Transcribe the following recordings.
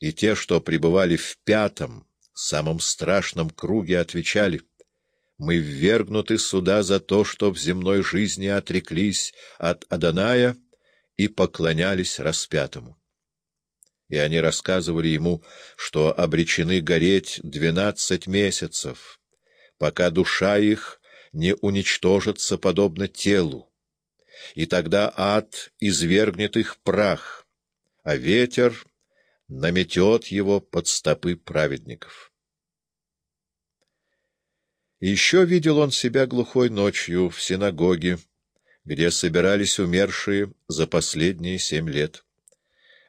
и те, что пребывали в пятом, самом страшном круге, отвечали — мы ввергнуты сюда за то, что в земной жизни отреклись от Аданая и поклонялись распятому. И они рассказывали ему, что обречены гореть двенадцать месяцев, пока душа их не уничтожится подобно телу, и тогда ад извергнет их прах, а ветер наметет его под стопы праведников. Еще видел он себя глухой ночью в синагоге, где собирались умершие за последние семь лет.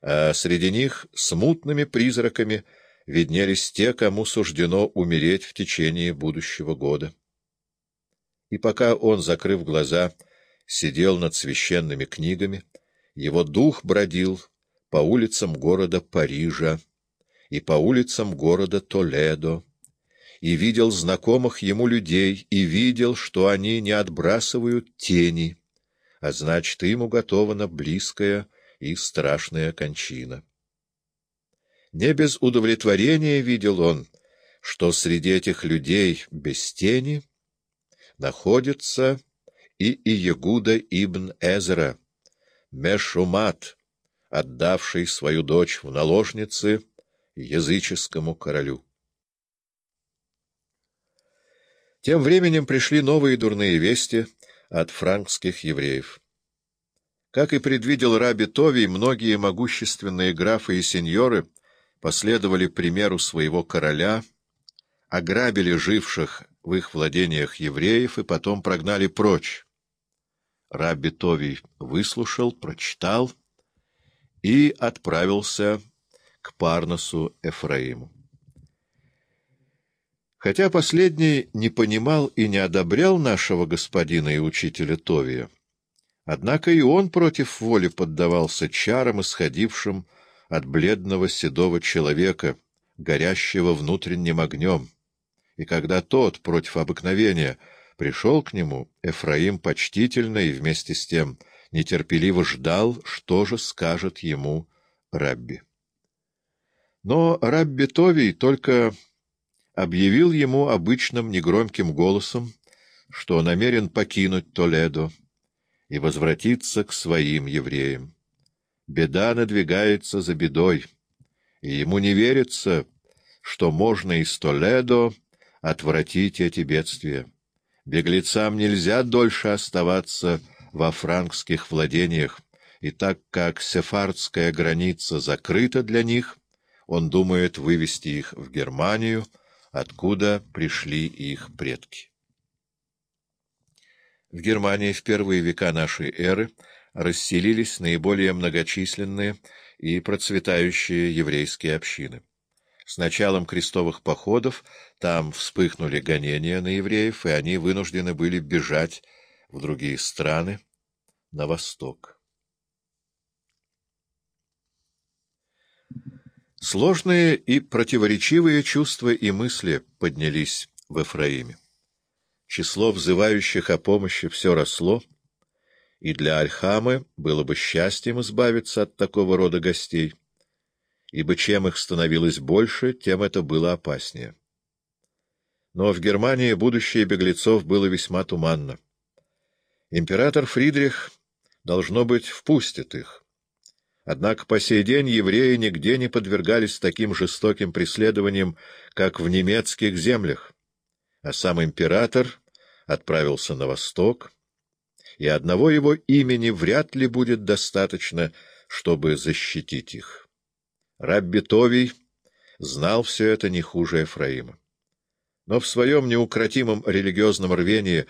А среди них смутными призраками виднелись те, кому суждено умереть в течение будущего года. И пока он, закрыв глаза, сидел над священными книгами, его дух бродил по улицам города Парижа и по улицам города Толедо, и видел знакомых ему людей, и видел, что они не отбрасывают тени, а значит, им уготована близкая и страшная кончина. Не без удовлетворения видел он, что среди этих людей без тени находится и Иегуда ибн Эзра, Мешумат, отдавший свою дочь в наложницы языческому королю. Тем временем пришли новые дурные вести от франкских евреев. Как и предвидел Раби Товий, многие могущественные графы и сеньоры последовали примеру своего короля, ограбили живших в их владениях евреев и потом прогнали прочь. Раби Товий выслушал, прочитал и отправился к Парносу Эфраиму. Хотя последний не понимал и не одобрял нашего господина и учителя Товия, однако и он против воли поддавался чарам, исходившим от бледного седого человека, горящего внутренним огнем. И когда тот, против обыкновения, пришел к нему, Эфраим почтительно и вместе с тем нетерпеливо ждал, что же скажет ему Рабби. Но Рабби Товий только объявил ему обычным негромким голосом, что намерен покинуть Толедо и возвратиться к своим евреям. Беда надвигается за бедой, и ему не верится, что можно из Толедо отвратить эти бедствия. Беглецам нельзя дольше оставаться во франкских владениях, и так как сефардская граница закрыта для них, он думает вывести их в Германию, откуда пришли их предки. В Германии в первые века нашей эры расселились наиболее многочисленные и процветающие еврейские общины. С началом крестовых походов там вспыхнули гонения на евреев, и они вынуждены были бежать в другие страны на восток. Сложные и противоречивые чувства и мысли поднялись в Эфраиме. Число взывающих о помощи все росло, и для Альхамы было бы счастьем избавиться от такого рода гостей, ибо чем их становилось больше, тем это было опаснее. Но в Германии будущее беглецов было весьма туманно. Император Фридрих, должно быть, впустит их — Однако по сей день евреи нигде не подвергались таким жестоким преследованиям, как в немецких землях, а сам император отправился на восток, и одного его имени вряд ли будет достаточно, чтобы защитить их. Рабби Товий знал все это не хуже Ефраима. Но в своем неукротимом религиозном рвении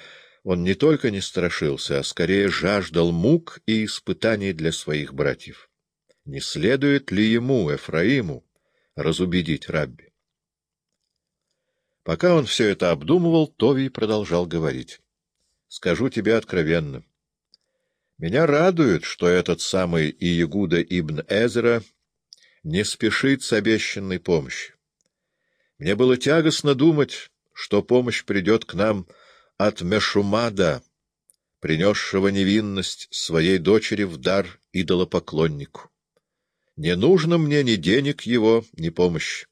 он не только не страшился, а скорее жаждал мук и испытаний для своих братьев не следует ли ему, Эфраиму, разубедить Рабби. Пока он все это обдумывал, Товий продолжал говорить. — Скажу тебе откровенно. Меня радует, что этот самый Иегуда ибн Эзера не спешит с обещанной помощью. Мне было тягостно думать, что помощь придет к нам от Мешумада, принесшего невинность своей дочери в дар идолопоклоннику. Не нужно мне ни денег его, ни помощи.